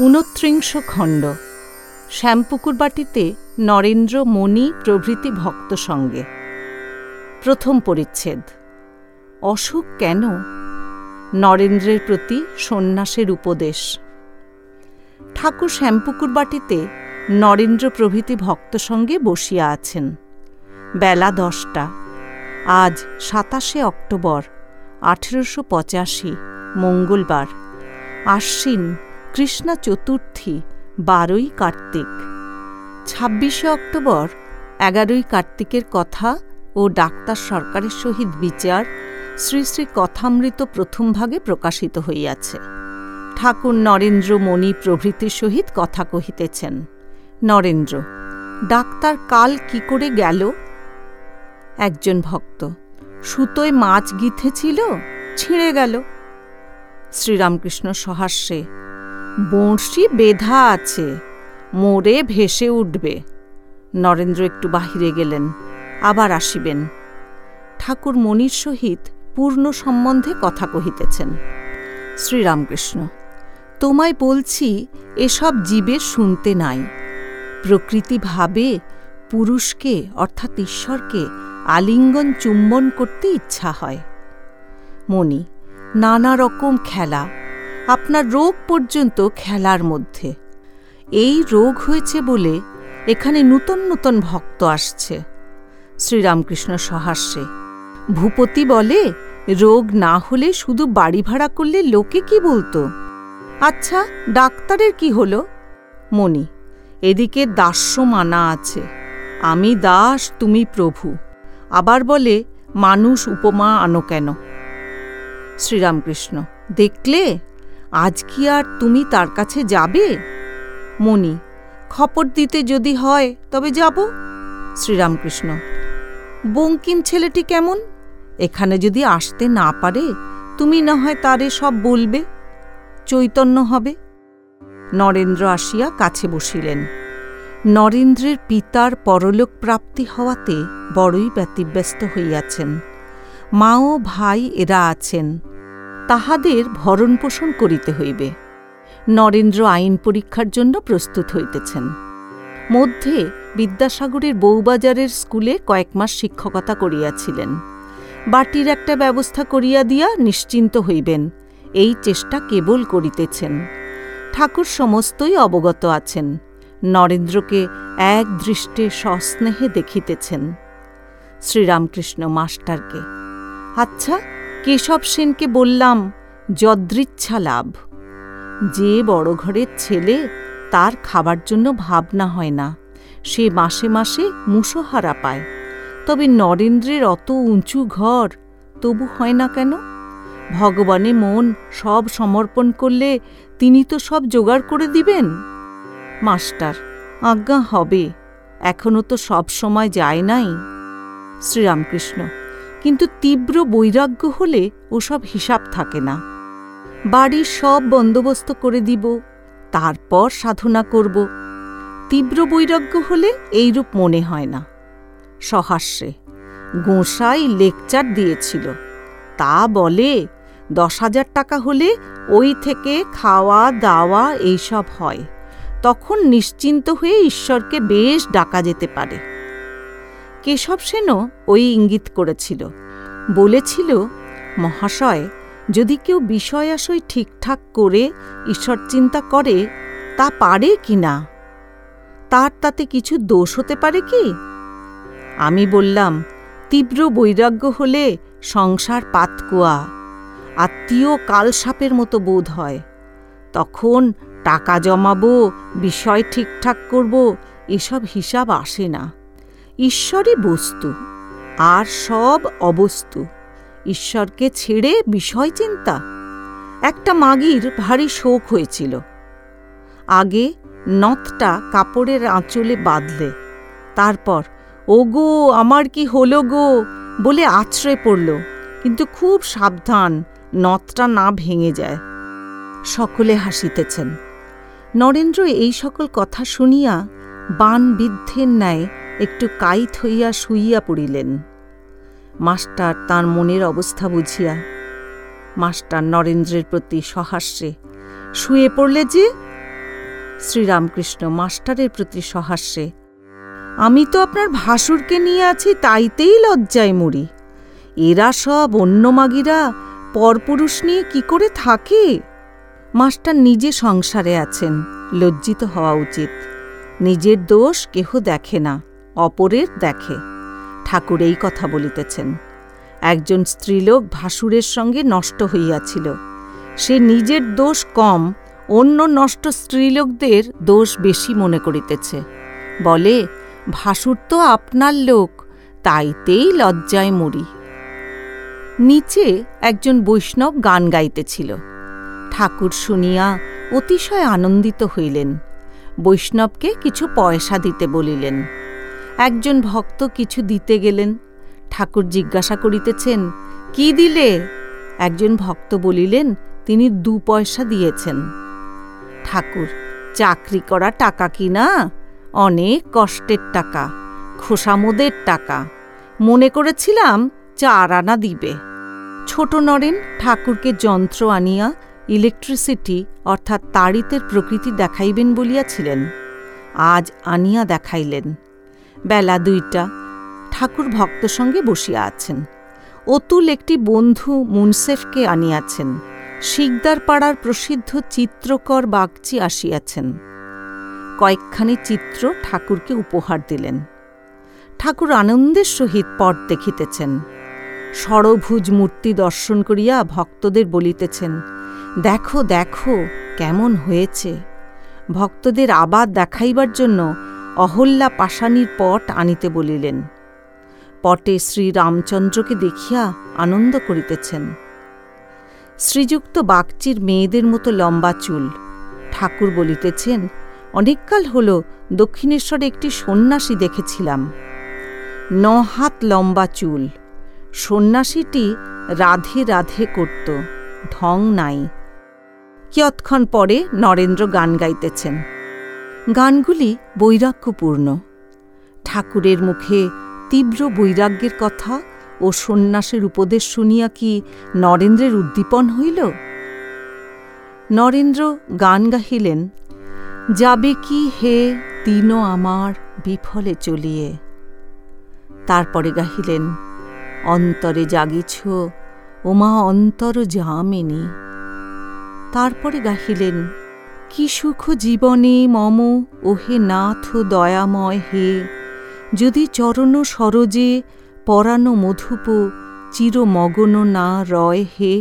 ঊনত্রিংশ খণ্ড। শ্যামপুকুর বাটিতে নরেন্দ্র মণি প্রভৃতি ভক্ত সঙ্গে। প্রথম পরিচ্ছেদ। অসুখ কেন? নরেন্দ্রের প্রতি সন্ন্যাসের উপদেশ। ঠাকুর শ্যামপুকুর বাটিতে নরেন্দ্র প্রভৃতি ভক্ত সঙ্গে বসিয়া আছেন। বেলা দশটা। আজ সাতাশে অক্টোবর, আঠেরোশো পঁচাশি, মঙ্গলবার। আশ্বিন কৃষ্ণা চতুর্থী, বারোই কার্তিক। ছাব্বিশে অক্টোবর, এগারোই কার্তিকের কথা ও ডাক্তার সরকারের সহিত বিচার শ্রী শ্রী কথামৃত প্রথম ভাগে প্রকাশিত হইয়াছে। ঠাকুর নরেন্দ্র মণি প্রভৃতির সহিত কথা কহিতেছেন, নরেন্দ্র, ডাক্তার কাল কি করে গেল? একজন ভক্ত, সুতোয় মাছ গিথেছিল, ছিঁড়ে গেল। শ্রীরামকৃষ্ণ সহাস্যে বঁড়শি বেধা আছে, মোড়ে ভেসে উঠবে। নরেন্দ্র একটু বাহিরে গেলেন, আবার আসিবেন। ঠাকুর মনির সহিত পূর্ণ সম্বন্ধে কথা কহিতেছেন। শ্রীরামকৃষ্ণ, তোমায় বলছি, এসব জীবের শুনতে নাই। প্রকৃতি ভাবে পুরুষকে, অর্থাৎ ঈশ্বরকে, আলিঙ্গন চুম্বন করতে ইচ্ছা হয়। মণি, নানা রকম খেলা আপনার রোগ পর্যন্ত খেলার মধ্যে। এই রোগ হয়েছে বলে এখানে নূতন নূতন ভক্ত আসছে। শ্রীরামকৃষ্ণ সহাস্যে, ভূপতি বলে, রোগ না হলে শুধু বাড়ি ভাড়া করলে লোকে কি বলতো? আচ্ছা ডাক্তারের কি হল? মণি, এদিকে দাস্য মানা আছে। আমি দাস, তুমি প্রভু। আবার বলে, মানুষ উপমা আনো কেন? শ্রীরামকৃষ্ণ, দেখলে? আজ কি আর তুমি তার কাছে যাবে? মণি খপর দিতে যদি হয়, তবে যাব। শ্রীরামকৃষ্ণ, বঙ্কিম ছেলেটি কেমন? এখানে যদি আসতে না পারে, তুমি না হয় তারে সব বলবে? চৈতন্য হবে। নরেন্দ্র আসিয়া কাছে বসিলেন। নরেন্দ্রের পিতার পরলোক প্রাপ্তি হওয়াতে বড়ই ব্যতিব্যস্ত হইয়াছেন। মা ও ভাই এরা আছেন। তাহাদের ভরণ পোষণ করিতে হইবে। নরেন্দ্র আইন পরীক্ষার জন্য প্রস্তুত হইতেছেন। মধ্যে বিদ্যাসাগরের বউবাজারের স্কুলে কয়েক মাস শিক্ষকতা করিয়াছিলেন। বাটির একটা ব্যবস্থা করিয়া দিয়া নিশ্চিন্ত হইবেন, এই চেষ্টা কেবল করিতেছেন। ঠাকুর সমস্তই অবগত আছেন, নরেন্দ্রকে এক দৃষ্টে সস্নেহে দেখিতেছেন। শ্রীরামকৃষ্ণ মাস্টারকে আচ্ছা কেশব সেনকে বললাম, যদৃচ্ছা লাভ। যে বড় ঘরের ছেলে, তার খাবার জন্য ভাবনা হয় না। সে মাসে মাসে মুসোহারা পায়। তবে নরেন্দ্রের অত উঁচু ঘর, তবু হয় না কেন? ভগবানে মন সব সমর্পণ করলে তিনি তো সব জোগাড় করে দিবেন? মাস্টার, আজ্ঞা হবে। এখনও তো সব সময় যায় নাই। শ্রীরামকৃষ্ণ কিন্তু তীব্র বৈরাগ্য হলে ওসব হিসাব থাকে না। বাড়ির সব বন্দোবস্ত করে দিব, তারপর সাধনা করব। তীব্র বৈরাগ্য হলে এইরূপ মনে হয় না। সহাস্যে, গোঁসাই লেকচার দিয়েছিল। তা বলে দশ হাজার টাকা হলে ওই থেকে খাওয়া, দাওয়া এইসব হয়। তখন নিশ্চিন্ত হয়ে ঈশ্বরকে বেশ ডাকা যেতে পারে। কেশব সেনও ওই ইঙ্গিত করেছিল। বলেছিল, মহাশয়, যদি কেউ বিষয় আশয় ঠিকঠাক করে, ঈশ্বর চিন্তা করে, তা পারে কি না? তার তাতে কিছু দোষ হতে পারে কি? আমি বললাম, তীব্র বৈরাগ্য হলে সংসার পাতকুয়া, আত্মীয় কালসাপের মতো বোধ হয়। তখন টাকা জমাবো, বিষয় ঠিকঠাক করব, এসব হিসাব আসে না। ঈশ্বরই বস্তু, আর সব অবস্তু। ঈশ্বরকে ছেড়ে বিষয় চিন্তা। একটা মাগির ভারী শোক হয়েছিল। আগে নথটা কাপড়ের আঁচলে বাঁধলে, তারপর ও গো আমার কি হলো গো? বলে আছড়ে পড়ল, কিন্তু খুব সাবধান নথটা না ভেঙে যায়। সকলে হাসিতেছেন। নরেন্দ্র এই সকল কথা শুনিয়া বান বিদ্ধের ন্যায় একটু কাইত হইয়া শুইয়া পড়িলেন। মাস্টার তার মনের অবস্থা বুঝিয়া, মাস্টার নরেন্দ্রের প্রতি সহাস্যে, শুয়ে পড়লে যে? শ্রীরামকৃষ্ণ, মাস্টারের প্রতি সহাস্যে, আমি তো আপনার ভাসুরকে নিয়ে আছি তাইতেই লজ্জায় মরি। এরা সব অন্য মাগিরা, পরপুরুষ নিয়ে কি করে থাকে? মাস্টার নিজে সংসারে আছেন, লজ্জিত হওয়া উচিত। নিজের দোষ কেহ দেখে না। অপরের দেখে। ঠাকুর এই কথা বলিতেছেন। একজন স্ত্রীলোক ভাসুরের সঙ্গে নষ্ট হইয়াছিল। সে নিজের দোষ কম, অন্য নষ্ট স্ত্রীলোকদের দোষ বেশি মনে করিতেছে। বলে, ভাসুর তো আপনার লোক, তাইতেই লজ্জায় মরি। নিচে একজন বৈষ্ণব গান গাইতেছিল। ঠাকুর শুনিয়া অতিশয় আনন্দিত হইলেন। বৈষ্ণবকে কিছু পয়সা দিতে বলিলেন। একজন ভক্ত কিছু দিতে গেলেন। ঠাকুর জিজ্ঞাসা করিতেছেন, কি দিলে? একজন ভক্ত বলিলেন, তিনি দু পয়সা দিয়েছেন। ঠাকুর, চাকরি করা টাকা কি না? অনেক কষ্টের টাকা, খোসামোদের টাকা। মনে করেছিলাম চার আনা দিবে। ছোট নরেন ঠাকুরকে যন্ত্র আনিয়া ইলেকট্রিসিটি অর্থাৎ তাড়িতের প্রকৃতি দেখাইবেন বলিয়াছিলেন। আজ আনিয়া দেখাইলেন। বেলা দুইটা। ঠাকুর ভক্ত সঙ্গে বসিয়া আছেন। অতুল একটি বন্ধু মুনসেফকে আনিয়াছেন। শিকদার পাড়ার প্রসিদ্ধ চিত্রকর বাগচি আসিয়াছেন। কয়েকখানি চিত্র ঠাকুরকে উপহার দিলেন। ঠাকুর আনন্দের সহিত পট দেখিতেছেন। ষড়ভুজ মূর্তি দর্শন করিয়া ভক্তদের বলিতেছেন, দেখো দেখো, কেমন হয়েছে। ভক্তদের আবার দেখাইবার জন্য অহল্যা পাষাণীর পট আনিতে বলিলেন, পটে শ্রী রামচন্দ্রকে দেখিয়া আনন্দ করিতেছেন। শ্রীযুক্ত বাগচির মেয়েদের মতো লম্বা চুল। ঠাকুর বলিতেছেন, অনেককাল হল দক্ষিণেশ্বরে একটি সন্ন্যাসী দেখেছিলাম। ন হাত লম্বা চুল। সন্ন্যাসীটি রাধে রাধে করত, ঢং নাই। কিয়ৎক্ষণ পরে নরেন্দ্র গান গাইতেছেন। গানগুলি বৈরাগ্যপূর্ণ। ঠাকুরের মুখে তীব্র বৈরাগ্যের কথা ও সন্ন্যাসের উপদেশ শুনিয়া কি নরেন্দ্রের উদ্দীপন হইল? নরেন্দ্র গান গাহিলেন, যাবে কি হে দিনও আমার বিফলে চলিয়ে? তারপরে গাহিলেন, অন্তরে জাগিছ ওমা অন্তর যামিনী। তারপরে গাহিলেন কি সুখ জীবনে মম, ওহে নাথ দয়াময় হে। যদি চরণ সরজে পরানো মধুপ, চিরমগন না রয় হে।